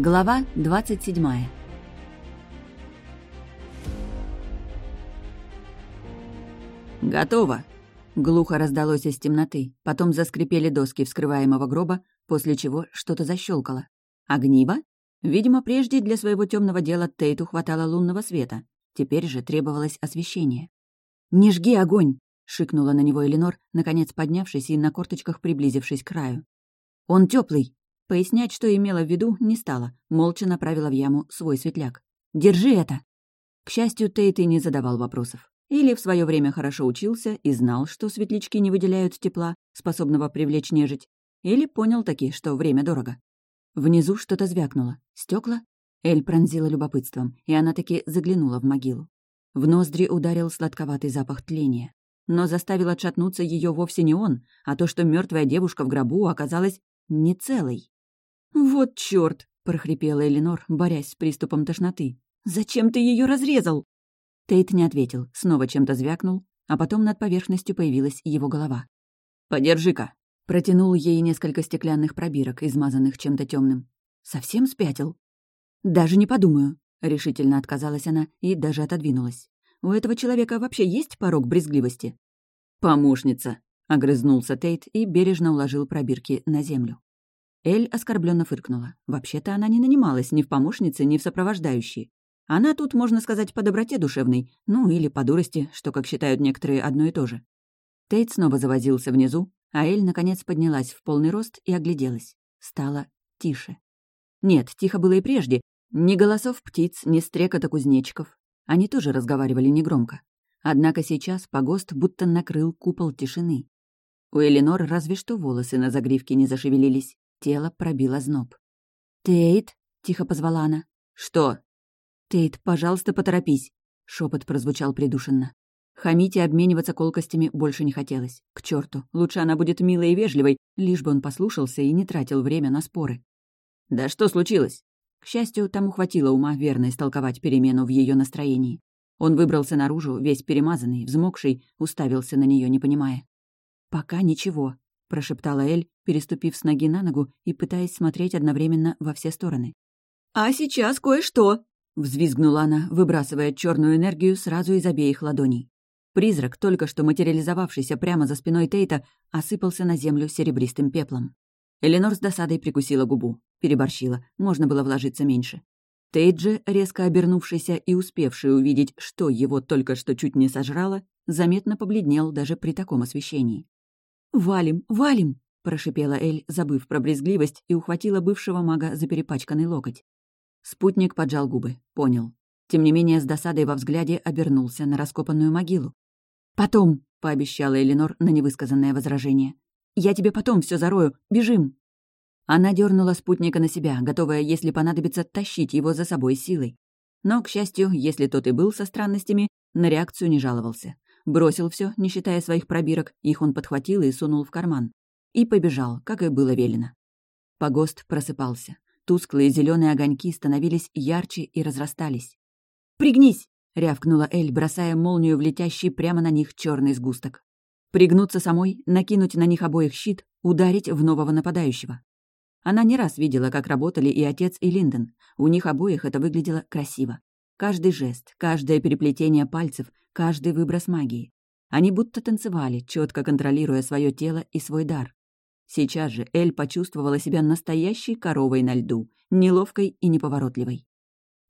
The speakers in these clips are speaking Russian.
Глава 27 «Готово!» — глухо раздалось из темноты. Потом заскрипели доски вскрываемого гроба, после чего что-то защелкало. Огниво? Видимо, прежде для своего темного дела Тейту хватало лунного света. Теперь же требовалось освещение. «Не жги огонь!» — шикнула на него Эленор, наконец поднявшись и на корточках приблизившись к краю. «Он теплый, Пояснять, что имела в виду, не стала, молча направила в яму свой светляк. «Держи это!» К счастью, Тейт и не задавал вопросов. Или в свое время хорошо учился и знал, что светлячки не выделяют тепла, способного привлечь нежить, или понял таки, что время дорого. Внизу что-то звякнуло. Стекла? Эль пронзила любопытством, и она таки заглянула в могилу. В ноздри ударил сладковатый запах тления. Но заставил отшатнуться ее вовсе не он, а то, что мертвая девушка в гробу оказалась не целой. «Вот чёрт!» — прохрипела Эленор, борясь с приступом тошноты. «Зачем ты ее разрезал?» Тейт не ответил, снова чем-то звякнул, а потом над поверхностью появилась его голова. «Подержи-ка!» — протянул ей несколько стеклянных пробирок, измазанных чем-то темным. «Совсем спятил?» «Даже не подумаю», — решительно отказалась она и даже отодвинулась. «У этого человека вообще есть порог брезгливости?» «Помощница», — огрызнулся Тейт и бережно уложил пробирки на землю. Эль оскорбленно фыркнула. Вообще-то она не нанималась ни в помощнице, ни в сопровождающей. Она тут, можно сказать, по доброте душевной, ну или по дурости, что, как считают некоторые, одно и то же. Тейт снова завозился внизу, а Эль, наконец, поднялась в полный рост и огляделась. Стало тише. Нет, тихо было и прежде. Ни голосов птиц, ни стрекота кузнечиков. Они тоже разговаривали негромко. Однако сейчас погост будто накрыл купол тишины. У Эленор разве что волосы на загривке не зашевелились. Тело пробило зноб. «Тейт!» — тихо позвала она. «Что?» «Тейт, пожалуйста, поторопись!» — шепот прозвучал придушенно. Хамить и обмениваться колкостями больше не хотелось. К черту, лучше она будет милой и вежливой, лишь бы он послушался и не тратил время на споры. «Да что случилось?» К счастью, тому хватило ума верно истолковать перемену в ее настроении. Он выбрался наружу, весь перемазанный, взмокший, уставился на нее, не понимая. «Пока ничего», — прошептала Эль, переступив с ноги на ногу и пытаясь смотреть одновременно во все стороны. «А сейчас кое-что!» — взвизгнула она, выбрасывая черную энергию сразу из обеих ладоней. Призрак, только что материализовавшийся прямо за спиной Тейта, осыпался на землю серебристым пеплом. Эленор с досадой прикусила губу. Переборщила, можно было вложиться меньше. Тейт же, резко обернувшийся и успевший увидеть, что его только что чуть не сожрало, заметно побледнел даже при таком освещении. «Валим, валим!» — прошипела Эль, забыв про брезгливость, и ухватила бывшего мага за перепачканный локоть. Спутник поджал губы, понял. Тем не менее, с досадой во взгляде обернулся на раскопанную могилу. «Потом!» — пообещала Эленор на невысказанное возражение. «Я тебе потом все зарою. Бежим!» Она дернула спутника на себя, готовая, если понадобится, тащить его за собой силой. Но, к счастью, если тот и был со странностями, на реакцию не жаловался. Бросил все, не считая своих пробирок, их он подхватил и сунул в карман. И побежал, как и было велено. Погост просыпался. Тусклые зеленые огоньки становились ярче и разрастались. «Пригнись!» — рявкнула Эль, бросая молнию в летящий прямо на них черный сгусток. Пригнуться самой, накинуть на них обоих щит, ударить в нового нападающего. Она не раз видела, как работали и отец, и Линдон. У них обоих это выглядело красиво. Каждый жест, каждое переплетение пальцев, каждый выброс магии. Они будто танцевали, четко контролируя свое тело и свой дар. Сейчас же Эль почувствовала себя настоящей коровой на льду, неловкой и неповоротливой.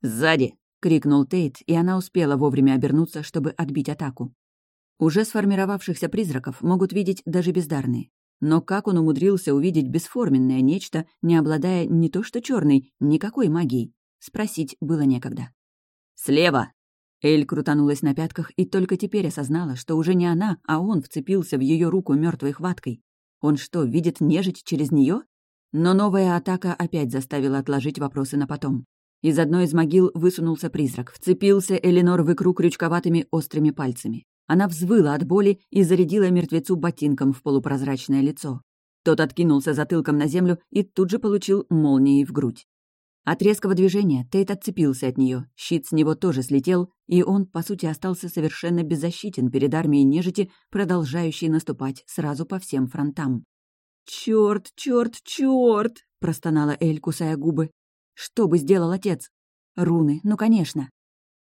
«Сзади!» — крикнул Тейт, и она успела вовремя обернуться, чтобы отбить атаку. Уже сформировавшихся призраков могут видеть даже бездарные. Но как он умудрился увидеть бесформенное нечто, не обладая ни то что черной, никакой магией? Спросить было некогда. «Слева!» Эль крутанулась на пятках и только теперь осознала, что уже не она, а он вцепился в ее руку мертвой хваткой. Он что, видит нежить через нее? Но новая атака опять заставила отложить вопросы на потом. Из одной из могил высунулся призрак, вцепился Эленор в икру крючковатыми острыми пальцами. Она взвыла от боли и зарядила мертвецу ботинком в полупрозрачное лицо. Тот откинулся затылком на землю и тут же получил молнией в грудь. От резкого движения Тейт отцепился от нее, щит с него тоже слетел, и он, по сути, остался совершенно беззащитен перед армией нежити, продолжающей наступать сразу по всем фронтам. «Чёрт, чёрт, чёрт!» — простонала Эль, кусая губы. Что бы сделал отец? Руны, ну конечно.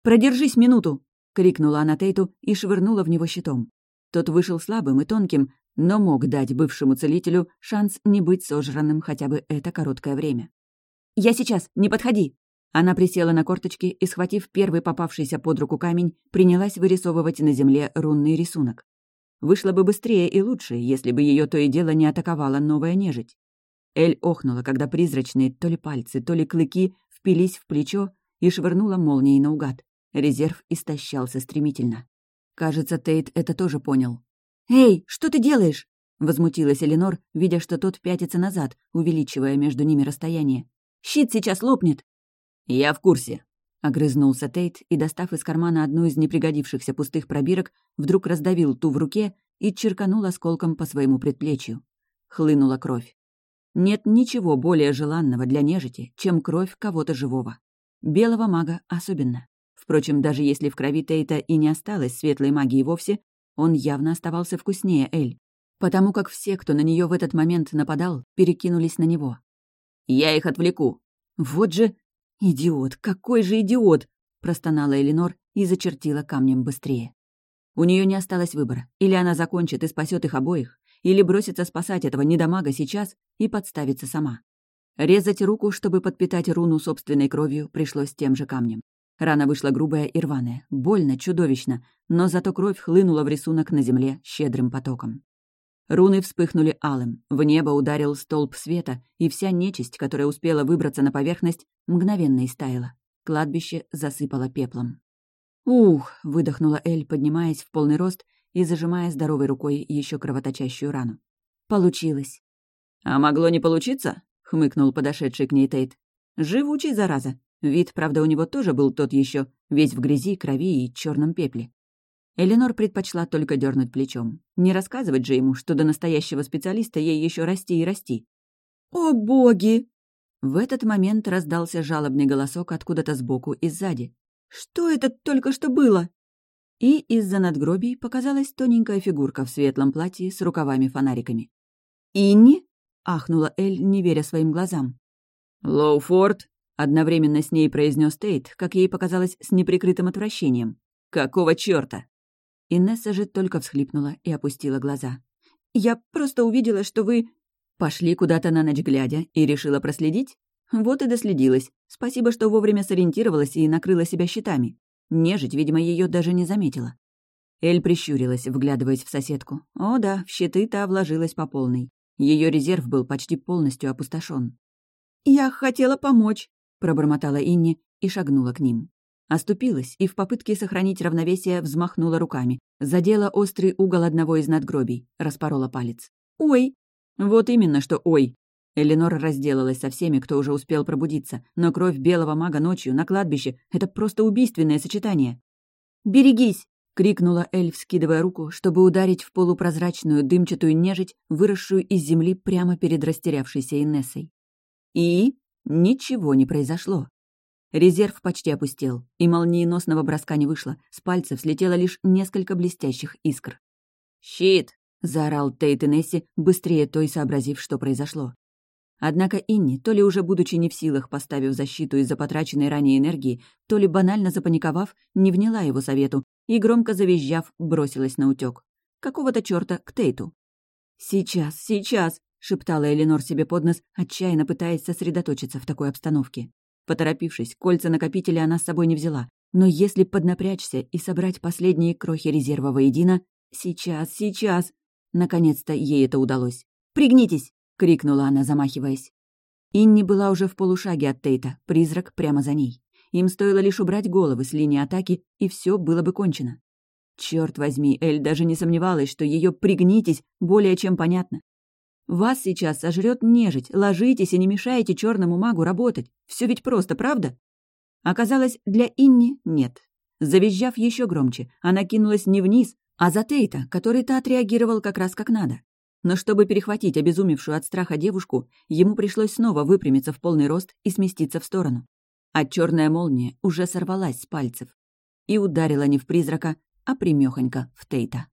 «Продержись минуту!» — крикнула она Тейту и швырнула в него щитом. Тот вышел слабым и тонким, но мог дать бывшему целителю шанс не быть сожранным хотя бы это короткое время. «Я сейчас, не подходи!» Она присела на корточки и, схватив первый попавшийся под руку камень, принялась вырисовывать на земле рунный рисунок. Вышло бы быстрее и лучше, если бы ее то и дело не атаковала новая нежить. Эль охнула, когда призрачные то ли пальцы, то ли клыки впились в плечо и швырнула молнией наугад. Резерв истощался стремительно. Кажется, Тейт это тоже понял. «Эй, что ты делаешь?» — возмутилась Эленор, видя, что тот пятится назад, увеличивая между ними расстояние. «Щит сейчас лопнет!» «Я в курсе», — огрызнулся Тейт и, достав из кармана одну из непригодившихся пустых пробирок, вдруг раздавил ту в руке и черканул осколком по своему предплечью. Хлынула кровь. Нет ничего более желанного для нежити, чем кровь кого-то живого. Белого мага особенно. Впрочем, даже если в крови Тейта и не осталось светлой магии вовсе, он явно оставался вкуснее Эль, потому как все, кто на нее в этот момент нападал, перекинулись на него. «Я их отвлеку!» «Вот же «Идиот! Какой же идиот!» — простонала Эленор и зачертила камнем быстрее. У нее не осталось выбора. Или она закончит и спасет их обоих, или бросится спасать этого недомага сейчас и подставится сама. Резать руку, чтобы подпитать руну собственной кровью, пришлось тем же камнем. Рана вышла грубая и рваная, больно, чудовищно, но зато кровь хлынула в рисунок на земле щедрым потоком. Руны вспыхнули алым, в небо ударил столб света, и вся нечисть, которая успела выбраться на поверхность, мгновенно истаяла. Кладбище засыпало пеплом. «Ух!» — выдохнула Эль, поднимаясь в полный рост и зажимая здоровой рукой еще кровоточащую рану. «Получилось». «А могло не получиться?» — хмыкнул подошедший к ней Тейт. «Живучий, зараза. Вид, правда, у него тоже был тот еще, весь в грязи, крови и черном пепле. Эленор предпочла только дернуть плечом. Не рассказывать же ему, что до настоящего специалиста ей еще расти и расти. «О, боги!» В этот момент раздался жалобный голосок откуда-то сбоку и сзади. «Что это только что было?» И из-за надгробий показалась тоненькая фигурка в светлом платье с рукавами-фонариками. «Инни?» — ахнула Эль, не веря своим глазам. «Лоуфорд?» — одновременно с ней произнес Тейт, как ей показалось, с неприкрытым отвращением. «Какого чёрта?» Инесса же только всхлипнула и опустила глаза. «Я просто увидела, что вы...» Пошли куда-то на ночь глядя и решила проследить? Вот и доследилась. Спасибо, что вовремя сориентировалась и накрыла себя щитами. Нежить, видимо, ее даже не заметила. Эль прищурилась, вглядываясь в соседку. О да, в щиты та вложилась по полной. Ее резерв был почти полностью опустошен. «Я хотела помочь», — пробормотала Инни и шагнула к ним. Оступилась и в попытке сохранить равновесие взмахнула руками. Задела острый угол одного из надгробий, распорола палец. «Ой!» «Вот именно, что «ой!» Эленор разделалась со всеми, кто уже успел пробудиться, но кровь белого мага ночью на кладбище — это просто убийственное сочетание. «Берегись!» — крикнула Эль, вскидывая руку, чтобы ударить в полупрозрачную дымчатую нежить, выросшую из земли прямо перед растерявшейся Инессой. И ничего не произошло. Резерв почти опустел, и молниеносного броска не вышло, с пальцев слетело лишь несколько блестящих искр. «Щит!» — заорал Тейт и Несси, быстрее той сообразив, что произошло. Однако Инни, то ли уже будучи не в силах, поставив защиту из-за потраченной ранее энергии, то ли банально запаниковав, не вняла его совету и, громко завизжав, бросилась на утёк. Какого-то чёрта к Тейту. «Сейчас, сейчас!» — шептала Эленор себе под нос, отчаянно пытаясь сосредоточиться в такой обстановке. Поторопившись, кольца накопителя она с собой не взяла. Но если поднапрячься и собрать последние крохи резерва воедино... Сейчас, сейчас... Наконец-то ей это удалось. «Пригнитесь!» — крикнула она, замахиваясь. Инни была уже в полушаге от Тейта, призрак прямо за ней. Им стоило лишь убрать головы с линии атаки, и все было бы кончено. Черт возьми, Эль даже не сомневалась, что ее «пригнитесь» более чем понятно. Вас сейчас сожрет нежить, ложитесь и не мешайте черному магу работать. Все ведь просто, правда? Оказалось, для Инни нет. Завизжав еще громче, она кинулась не вниз, а за Тейта, который-то отреагировал как раз как надо. Но чтобы перехватить обезумевшую от страха девушку, ему пришлось снова выпрямиться в полный рост и сместиться в сторону. А черная молния уже сорвалась с пальцев и ударила не в призрака, а примехонько в Тейта.